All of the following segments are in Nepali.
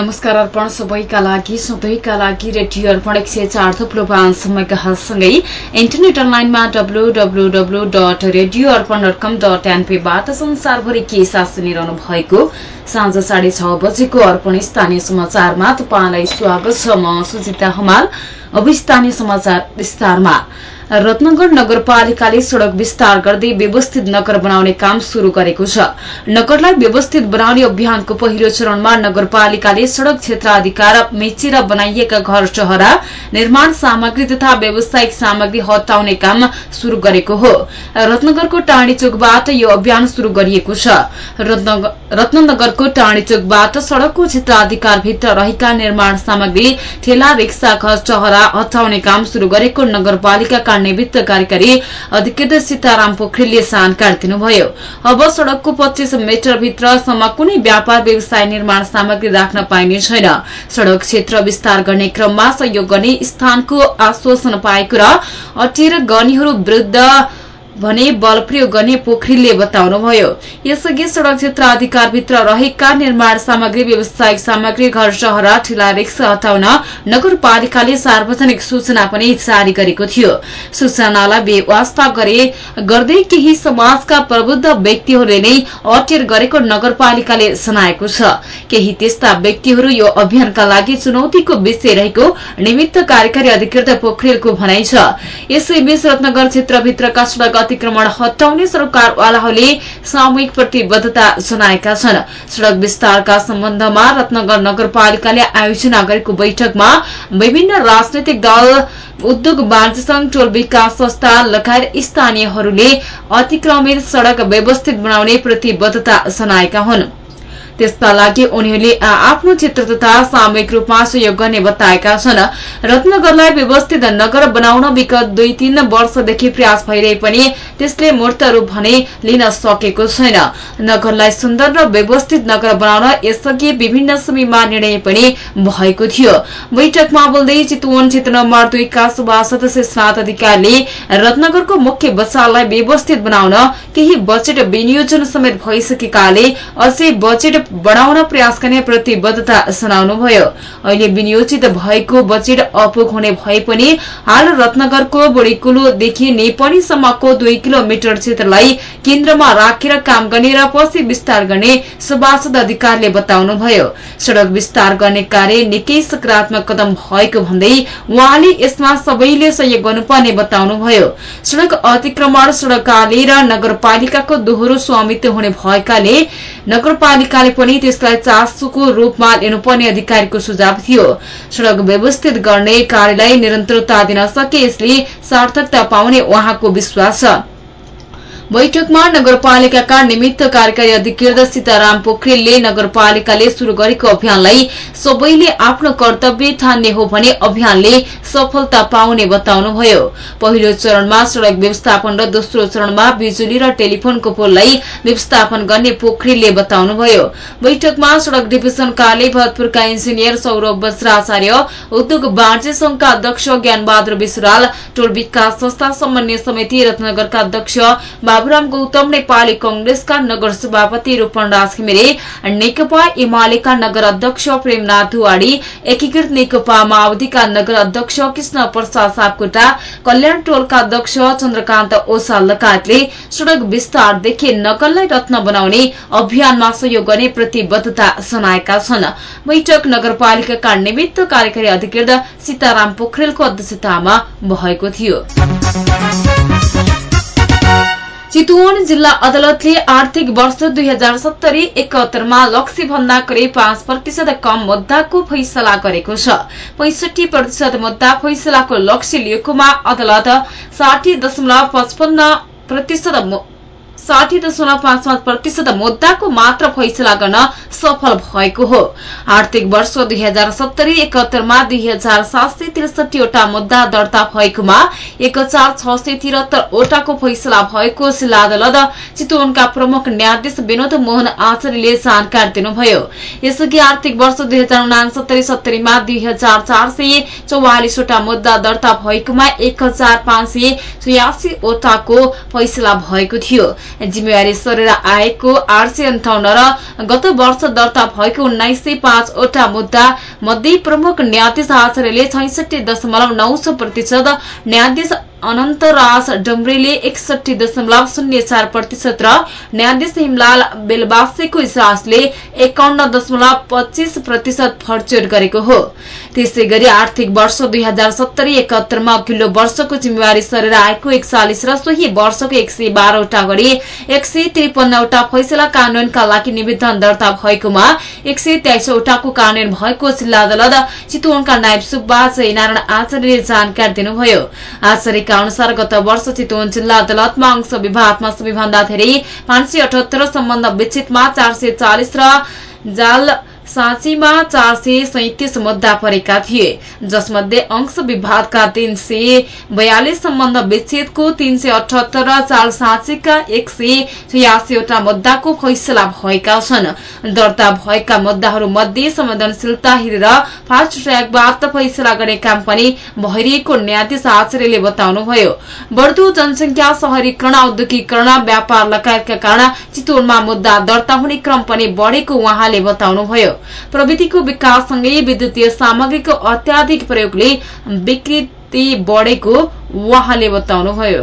नमस्कार अर्पण सबैका लागि सधैँका लागि रेडियो अर्पण एक सय चार थुप्रो पाँच मेगासँगै इन्टरनेट अनलाइनमा W W W dot radio Arpan dot com dot एनपीबाट संसारभरि के साथ सुनिरहनु भएको साँझ साढे छ बजेको अर्पण स्थानीय समाचारमा तपाईँलाई स्वागत छ म सुजिता हमाल अब स्थानीय समाचार विस्तारमा। रत्नगर नगरपालिकाले सड़क विस्तार गर्दै व्यवस्थित नगर बनाउने काम शुरू गरेको छ। नगरलाई व्यवस्थित बनाउने अभियानको पहिलो चरणमा नगरपालिकाले सड़क क्षेत्राधिकार मेचेर बनाइएका घर चहरा निर्माण सामग्री तथा व्यावसायिक सामग्री हटाउने काम शुरू गरेको हो। रत्नगरको टाँडी चोकबाट यो अभियान शुरू गरिएको छ। रत्नगरको टाँडी चोकबाट सड़कको क्षेत्राधिकारभित्र रहेका निर्माण सामग्री ठेला रिक्सा घर चहरा हटाउने काम शुरू गरेको नगरपालिका निमित्त कार्यकारी अधिकृत सीताराम पोखरेलले जानकारी दिनुभयो। अब सड़कको पच्चीस मिटरभित्रसम्म कुनै व्यापार व्यवसाय निर्माण सामग्री राख्न पाइने छैन। सड़क क्षेत्र विस्तार गर्ने क्रममा सहयोग गर्ने स्थानको आश्वासन पाएको र अटेर गर्नेहरू विरूद्ध भने बल प्रयोग गर्ने पोखरेलले बताउनुभयो। यसअघि सड़क क्षेत्र अधिकारभित्र रहेका निर्माण सामग्री व्यावसायिक सामग्री घर शहर ठिला रिक्सा हटाउन नगरपालिकाले सार्वजनिक सूचना पनि जारी गरेको थियो। सूचनालाई बेवास्ता गर्दै केही समाजका प्रबुद्ध व्यक्तिहरूले नै अटेर गरेको नगरपालिकाले जनाएको छ। केही त्यस्ता व्यक्तिहरू यो अभियानका लागि चुनौतीको विषय रहेको निमित्त कार्यकारी अधिकृत पोखरेलको भनाइ छ। यसैबीच रत्नगर क्षेत्रभित्रका सड़क अतिक्रमण हटाउने सरकारवालाहरूले सामूहिक प्रतिबद्धता जनाएका छन्। सड़क विस्तारका सम्बन्धमा रत्नगर नगरपालिकाले आयोजना गरेको बैठकमा विभिन्न राजनैतिक दल उद्योग वाणिज्य संघ टोल विकास संस्था लगायत स्थानीयहरूले अतिक्रमित सड़क व्यवस्थित बनाउने प्रतिबद्धता जनाएका हुन्। त्यसका लागि उनीहरूले आफ्नो क्षेत्र तथा सामूहिक रूपमा सहयोग गर्ने बताएका छन्। रत्नगरलाई व्यवस्थित नगर बनाउन विगत दुई तीन वर्षदेखि प्रयास भइरहे पनि त्यसले मूर्त रूप भने लिन सकेको छैन। नगरलाई सुन्दर र व्यवस्थित नगर बनाउन यसअघि विभिन्न समयमा निर्णय पनि भएको थियो। बैठकमा बोल्दै चितवन क्षेत्र नम्बर दुईका सभासद शेषनाथ अधिकारीले रत्नगरको मुख्य बजारलाई व्यवस्थित बनाउन केही बजेट विनियोजन समेत भइसकेकाले अझै बजेट बढ़ाउन प्रयास गर्ने प्रतिबद्धता जनाउनुभयो। अहिले विनियोजित भएको बजेट अपुग हुने भए पनि हाल रत्नगरको बुढीकुलोदेखि नेपालीसम्मको दुई किलोमिटर क्षेत्रलाई केन्द्रमा राखेर काम गर्ने र पछि विस्तार गर्ने सभासद अधिकारीले बताउनुभयो। सड़क विस्तार गर्ने कार्य निकै सकारात्मक कदम भएको भन्दै उहाँले यसमा सबैले सहयोग गर्नुपर्ने बताउनुभयो। सड़क अतिक्रमण सड़कले र नगरपालिकाको दोहोरो स्वामित्व हुने भएकाले नगरपालिकाले पनि त्यसलाई चासोको रूपमा लिनुपर्ने अधिकारीको सुझाव थियो। सड़क व्यवस्थित गर्ने कार्यलाई निरन्तरता दिन सके यसले सार्थकता पाउने उहाँको विश्वास छ। बैठकमा नगरपालिकाका निमित्त कार्यकारी अधिकृत सीताराम पोखरेलले नगरपालिकाले शुरू गरेको अभियानलाई सबैले आफ्नो कर्तव्य ठान्ने हो भने अभियानले सफलता पाउने बताउनुभयो। पहिलो चरणमा सड़क व्यवस्थापन र दोस्रो चरणमा बिजुली र टेलिफोनको पोललाई व्यवस्थापन गर्ने पोखरेलले बताउनुभयो। बैठकमा सड़क डिभिजन कार्यालय भरतपुरका इन्जिनियर सौरभ वज्राचार्य उद्योग वाणिज्य संघका अध्यक्ष ज्ञानबहादुर विश्राल टोल विकास संस्था समन्वय समिति रत्नगरका अध्यक्ष बाबुराम गौतम नेपाली कंग्रेसका नगर सभापति रूपन राज घिमिरे नेकपा एमालेका नगर अध्यक्ष प्रेमनाथ दुवाडी एकीकृत नेकपा माओवादीका नगर अध्यक्ष कृष्ण प्रसाद सापकोटा कल्याण टोलका अध्यक्ष चन्द्रकान्त ओसा लगायतले सड़क विस्तारदेखि नगरलाई रत्न बनाउने अभियानमा सहयोग गर्ने प्रतिबद्धता जनाएका छन्। बैठक नगरपालिकाका निमित्त कार्यकारी अधिकृत सीताराम पोखरेलको अध्यक्षतामा भएको थियो। चितवन जिल्ला अदालतले आर्थिक वर्ष दुई हजार सत्तरी एकहत्तरमा लक्ष्य भन्दा करिब पाँच प्रतिशत कम मुद्दाको फैसला गरेको छ। पैंसठी प्रतिशत मुद्दा फैसलाको लक्ष्य लिएकोमा अदालत साठी दशमलव पचपन्न प्रतिशत साठी दशमलव पाँच पाँच प्रतिशत मुद्दाको मात्र फैसला गर्न सफल भएको हो। आर्थिक वर्ष दुई हजार सत्तरी एकहत्तरमा दुई हजार सात सय त्रिसठीवटा मुद्दा दर्ता भएकोमा एक हजार छ सय तिहत्तरवटाको फैसला भएको जिल्ला अदालत चितवनका प्रमुख न्यायाधीश विनोद मोहन आचार्यले जानकारी दिनुभयो। यसअघि आर्थिक वर्ष दुई हजार उनासत्तरी सत्तरीमा दुई हजार चार सय चौवालिसवटा मुद्दा दर्ता भएकोमा एक हजार पाँच सय छयासीवटाको फैसला भएको थियो। जिम्मेवारी सरेर आएको आठ सय अन्ठाउन्न र गत वर्ष दर्ता भएको उन्नाइस सय पाँचवटा मुद्दा मध्ये प्रमुख न्यायाधीश आचार्यले छैसठी दशमलव नौ प्रतिशत न्यायाधीश अनन्तराज डम्रेले एकसठी दशमलव शून्य चार प्रतिशत र न्यायाधीश हिमलाल बेलबासेको इजलासले एकाउन्न दशमलव पच्चीस प्रतिशत फर्चुट गरेको हो। त्यसै गरी आर्थिक वर्ष दुई हजार सत्तरी एकहत्तरमा अघिल्लो वर्षको जिम्मेवारी सरेर आएको एकचालिस र सोही वर्षको एक सय बाह्रवटा गरी एक सय त्रिपन्नवटा फैसला कानूनका लागि निवेदन दर्ता भएकोमा एक सय तेइसवटाको कानून भएको जिल्ला अदालत चितवनका नायब सुब्बा जयनारायण आचार्यले जानकारी दिनुभयो। जानका अनुसार गत वर्ष चितवन जिल्ला अदालतमा अंश विभागमा सबैभन्दा धेरै पाँच सम्बन्ध विच्छेदमा चार र जाल साँचीमा चार सय सैतिस मुद्दा परेका थिए जसमध्ये अंश विभागका तीन सय बयालिस सम्बन्ध विच्छेदको तीन सय अठहत्तर र चाल साँचीका एक सय छयासीवटा मुद्दाको फैसला भएका छन्। दर्ता भएका मुद्दाहरू मध्ये संवेदनशीलता हेरेर फास्ट ट्र्याकबाट फैसला गर्ने काम पनि भइरहेको न्यायाधीश आचार्यले बताउनुभयो। बढ़दो जनसंख्या शहरीकरण औद्योगिकरण व्यापार लगायतका कारण चितवनमा मुद्दा दर्ता हुने क्रम पनि बढ़ेको उहाँले बताउनुभयो। प्रविधिको विकाससँगै विद्युतीय सामग्रीको अत्याधिक प्रयोगले विकृति बढ़ेको उहाँले बताउनुभयो।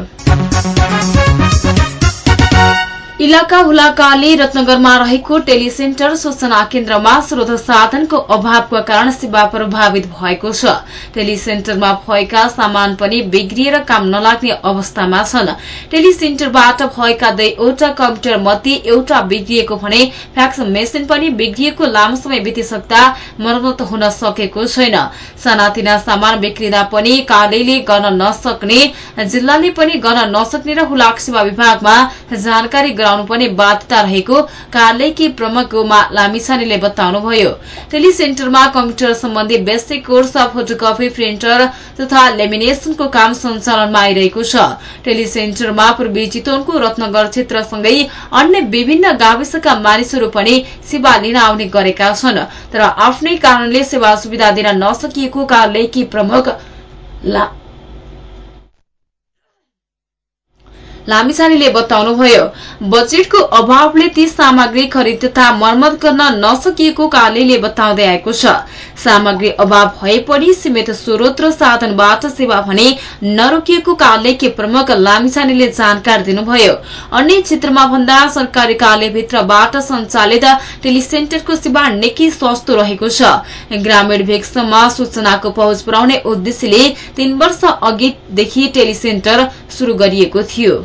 इलाका हुलाकाले रत्नगरमा रहेको टेलिसेन्टर सूचना केन्द्रमा स्रोत साधनको अभावको कारण सेवा प्रभावित भएको छ। टेलिसेन्टरमा भएका सामान पनि बिग्रिएर काम नलाग्ने अवस्थामा छन्। टेलिसेन्टरबाट भएका दुईवटा कम्प्युटर मध्ये एउटा बिग्रिएको भने फ्याक्स मेसिन पनि बिग्रिएको लामो समय बितिसक्दा मर्मत हुन सकेको छैन। सानातिना सामान बिग्रिँदा पनि कार्यालयले गर्न नसक्ने जिल्लाले पनि गर्न नसक्ने र हुलाक सेवा विभागमा जानकारी गराउनु पनि बाध्यता रहेको कार्यालयकी प्रमुख गोमा लामिछानेले बताउनुभयो। टेलिसेन्टरमा कम्प्युटर सम्बन्धी बेसिक कोर्स फोटोकपी प्रिन्टर तथा लेमिनेसनको काम सञ्चालनमा आइरहेको छ। टेलिसेन्टरमा पूर्वी चितवनको रत्नगर क्षेत्रसँगै अन्य विभिन्न गाविसका मानिसहरू पनि सेवा लिन आउने गरेका छन्। तर आफ्नै कारणले सेवा सुविधा दिन नसकिएको कार्यालयकी प्रमुख लामिछानेले बताउनुभयो बजेटको अभावले ती सामग्री खरिद तथा मर्मत गर्न नसकिएको कार्यालयले बताउँदै आएको छ। सामग्री अभाव भए पनि सीमित स्रोत र साधनबाट सेवा भने नरोकिएको कार्यालयकी प्रमुख लामिछानेले जानकारी दिनुभयो। अन्य क्षेत्रमा भन्दा सरकारी कार्यालयभित्रबाट सञ्चालित टेलिसेन्टरको सेवा निकै सस्तो रहेको छ। ग्रामीण भेगसम्म सूचनाको पहुँच पुर्याउने उद्देश्यले तीन वर्ष अघिदेखि टेलिसेन्टर शुरू गरिएको थियो।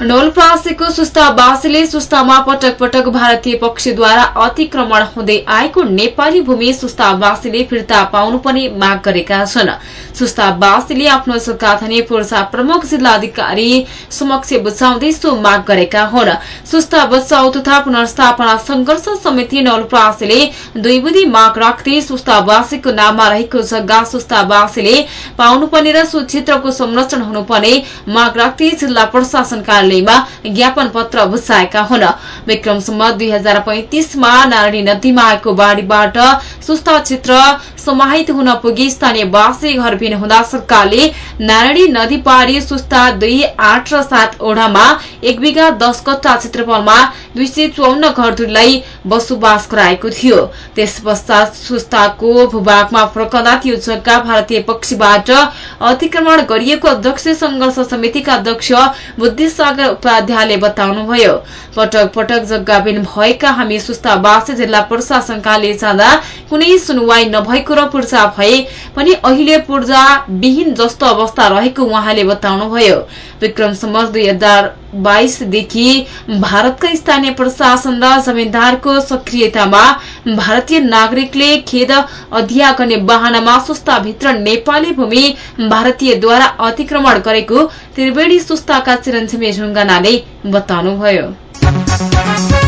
नोलप्रासीको सुस्तावासीले सुस्तामा पटक पटक भारतीय पक्षद्वारा अतिक्रमण हुँदै आएको नेपाली भूमि सुस्तावासीले फिर्ता पाउनु पनि माग गरेका छन्। सुस्तावासीले आफ्नो सकाथनी पूर्जा प्रमुख जिल्लाधिकारी समक्ष बुझाउँदै सो माग गरेका हुन्। सुस्ता बचाउ तथा पुनर्स्थापना संघर्ष समिति नौलप्रासीले दुई बुधी माग राख्दै सुस्तावासीको नाममा रहेको जग्गा सुस्तावासीले पाउनुपर्ने र सो क्षेत्रको संरक्षण हुनुपर्ने माग राख्दै जिल्ला प्रशासन कार्यालय कार्यालयमा ज्ञापन पत्र बुझाएका हुन् विक्रमसम्म दुई हजार पैंतिसमा नारायणी नदीमा आएको बाढ़ीबाट सुस्ता क्षेत्र समाहित हुन पुगे स्थानीयवासी घरविहीन हुँदा सरकारले नारायणी नदी पारी सुस्ता दुई आठ र सात ओढ़ामा एक बिघा दश कट्टा क्षेत्रफलमा दुई सय चौन्न घरधुरीलाई बसोबास गराएको थियो। त्यस पश्चात सुस्ताको भूभागमा फर्कँदा त्यो जग्गा भारतीय पक्षबाट अतिक्रमण गरिएको अध्यक्ष संघर्ष समितिका अध्यक्ष बुद्धिसागर उपाध्यायले बताउनुभयो। पटक पटक जग्गाबिन भएका हामी सुस्तावासी जिल्ला प्रशासन कार्यालय जाँदा कुनै सुनवाई नभएको र पूर्जा भए पनि अहिले पूर्जा विहीन जस्तो अवस्था रहेको उहाँले बताउनुभयो। विक्रमसम्म दुई हजार बाइसदेखि भारतका स्थानीय प्रशासन र जमिनदारको सक्रियतामा भारतीय नागरिकले खेद अधिया गर्ने वाहनामा सुस्ताभित्र नेपाली भूमि भारतीयद्वारा अतिक्रमण गरेको त्रिवेणी सुस्ताका चिरञ्जीवी ढुङ्गानाले बताउनुभयो।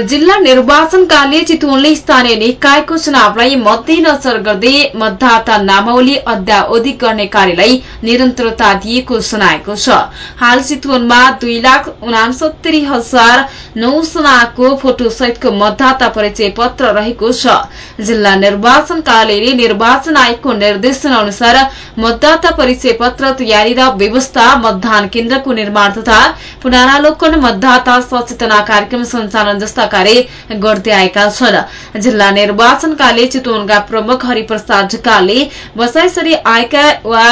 जिल्ला निर्वाचन कार्य चितवनले स्थानीय निकायको चुनावलाई मध्यनजर गर्दै मतदाता नामावली अद्यावधिक गर्ने कार्यलाई निरन्तरता दिएको सुनाएको छ। हाल चितवनमा दुई लाख उनासत्तरी हजार नौजनाको फोटोसहितको मतदाता परिचय पत्र रहेको छ। जिल्ला निर्वाचन कार्यालयले निर्वाचन आयोगको निर्देशन अनुसार मतदाता परिचय पत्र तयारी र व्यवस्था मतदान केन्द्रको निर्माण तथा पुनरालोकन मतदाता सचेतना कार्यक्रम सञ्चालन जस्ता कार्य गर्दै आएका छन्। जिल्ला निर्वाचन कार्य चितवनका प्रमुख हरिप्रसाद ढकालले बसाइसरी आएका वा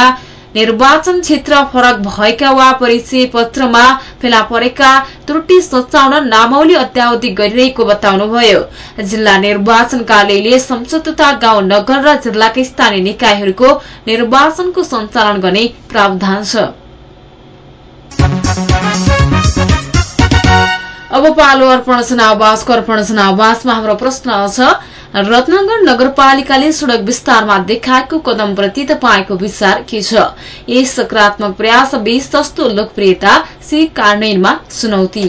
निर्वाचन क्षेत्र फरक भएका वा परिचय पत्रमा फेला परेका त्रुटि सच्याउन नामावली अत्यावधि गरिरहेको बताउनुभयो। जिल्ला निर्वाचन कार्यालयले संसदता गाउँ नगर र जिल्लाका स्थानीय निकायहरूको निर्वाचनको सञ्चालन गर्ने प्रावधान छ। अब पालो अर्पण जनावासको अर्पण जनावासमा हाम्रो प्रश्न छ रत्नगर नगरपालिकाले सड़क विस्तारमा देखाएको कदमप्रति तपाईँको विचार के छ? ए सकारात्मक प्रयास बीच सस्तो लोकप्रियता सी कार्यान्वयनमा चुनौती।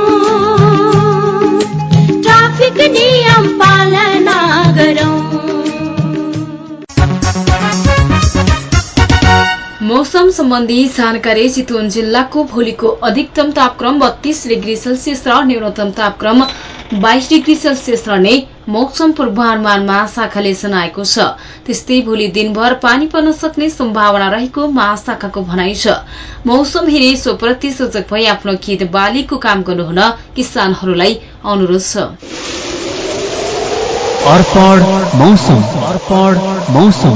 मौसम सम्बन्धी जानकारी चितवन जिल्लाको भोलिको अधिकतम तापक्रम बत्तीस डिग्री सेल्सियस र न्यूनतम तापक्रम बाइस डिग्री सेल्सियस रहने मौसम पूर्वानुमान महाशाखाले जनाएको छ। त्यस्तै भोलि दिनभर पानी पर्न सक्ने सम्भावना रहेको महाशाखाको भनाइ छ। मौसम हेरी सोप्रति सूचक भई आफ्नो खेत बालीको काम गर्नुहुन किसानहरूलाई अनुरोध छ। मौसम।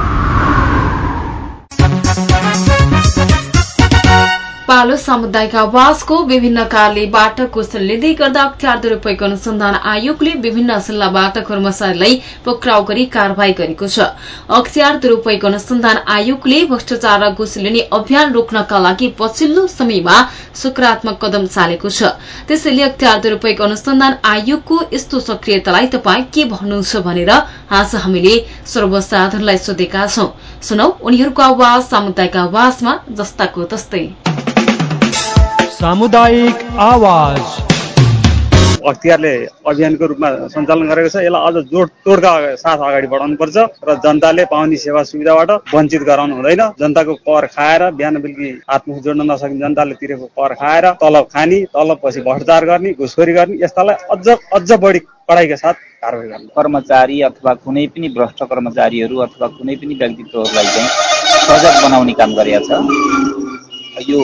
पालो सामुदायिक आवासको विभिन्न कार्यबाट क्वेसन लिँदै गर्दा अख्तियार दुरूपयोग अनुसन्धान आयोगले विभिन्न जिल्लाबाट कर्मचारीलाई पक्राउ गरी कार्यवाही गरेको छ। अख्तियार दुरूपयोग अनुसन्धान आयोगले भ्रष्टाचार र घुस लिने अभियान रोक्नका लागि पछिल्लो समयमा सकारात्मक कदम चालेको छ। त्यसैले अख्तियार दुरूपयोग अनुसन्धान आयोगको यस्तो सक्रियतालाई तपाईँ के भन्नुहुन्छ भनेर आज हामीले सर्वसाधारणलाई सोधेका छौं। सुनौ उनीहरूको आवाज सामुदायिक आवाजमा जस्ताको तस्तै। सामुदायिक आवाज। अख्तियारले अभियानको रूपमा सञ्चालन गरेको छ। यसलाई अझ जोड तोडका साथ अगाडि बढाउनु पर्छ र जनताले पाउने सेवा सुविधाबाट वञ्चित गराउनु हुँदैन। जनताको कर खाएर बिहान बेलुकी हातमुख जोड्न नसक्ने जनताले तिरेको कर खाएर तलब खाने तलब पछि भ्रष्टाचार गर्ने घुसखोरी गर्ने यस्तालाई अझ अझ बढी कडाइका साथ कारवाही गर्ने। कर्मचारी अथवा कुनै पनि भ्रष्ट कर्मचारीहरू अथवा कुनै पनि व्यक्तित्वहरूलाई चाहिँ सजग बनाउने काम गरेका छ। यो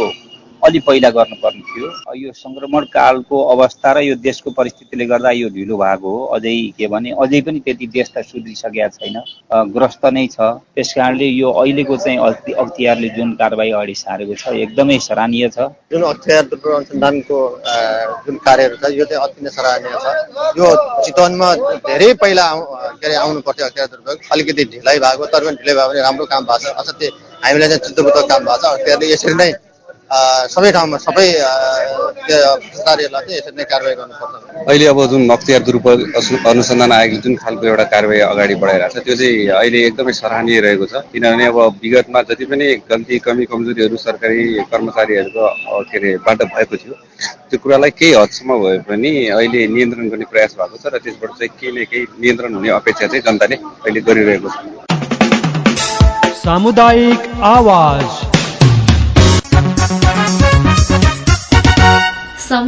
अलि पहिला गर्नुपर्ने थियो। यो सङ्क्रमण कालको अवस्था र यो देशको परिस्थितिले गर्दा यो ढिलो भएको हो। अझै के भने अझै पनि त्यति देश त सुध्रिसकेका छैन। ग्रस्त नै छ। त्यस कारणले यो अहिलेको चाहिँ अख्तियारले जुन कारवाही अगाडि सारेको छ एकदमै सराहनीय छ। जुन अख्तियार अनुसन्धानको जुन कार्यहरू छ यो चाहिँ अति नै सराहनीय छ। यो चितवनमा धेरै पहिला के अरे आउनु पर्थ्यो अख्तियार अलिकति ढिलाइ भएको तर पनि ढिलाइ भयो भने राम्रो काम भएको छ। असाध्यै हामीलाई चाहिँ चित्तबुत्त काम भएको छ। अख्तियारले यसरी नै सबै ठाउँमा सबै भ्रष्टाचारीहरूलाई चाहिँ यसरी नै कारवाही गर्नुपर्छ। अहिले अब जुन अख्तियार दुरुपयोग अनुसन्धान आयोगले जुन खालको एउटा कारवाही अगाडि बढाइरहेको छ त्यो चाहिँ अहिले एकदमै सराहनीय रहेको छ। किनभने अब विगतमा जति पनि गल्ती कमी कमजोरीहरू सरकारी कर्मचारीहरूको के अरे बाट भएको थियो त्यो कुरालाई केही हदसम्म भए पनि अहिले नियन्त्रण गर्ने प्रयास भएको छ र त्यसबाट चाहिँ केही न केही नियन्त्रण हुने अपेक्षा चाहिँ जनताले अहिले गरिरहेको छ। सामुदायिक आवाज।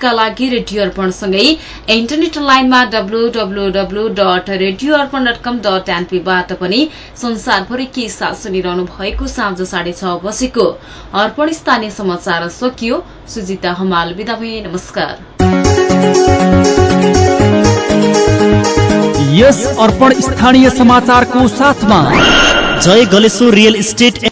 सधैँका लागि रेडियो अर्पणसँगै इन्टरनेट लाइनमा W W W dot radio Arpan dot com dot एनपीबाट पनि संसारभरि के साथ सुनिरहनु भएको साँझ साढे छ बजेको अर्पण स्थानीय समाचार सकियो। सुजिता हमाल बिदा भए नमस्कार। यस अर्पण स्थानीय समाचारको साथमा। जय गलेश्वर रियल इस्टेट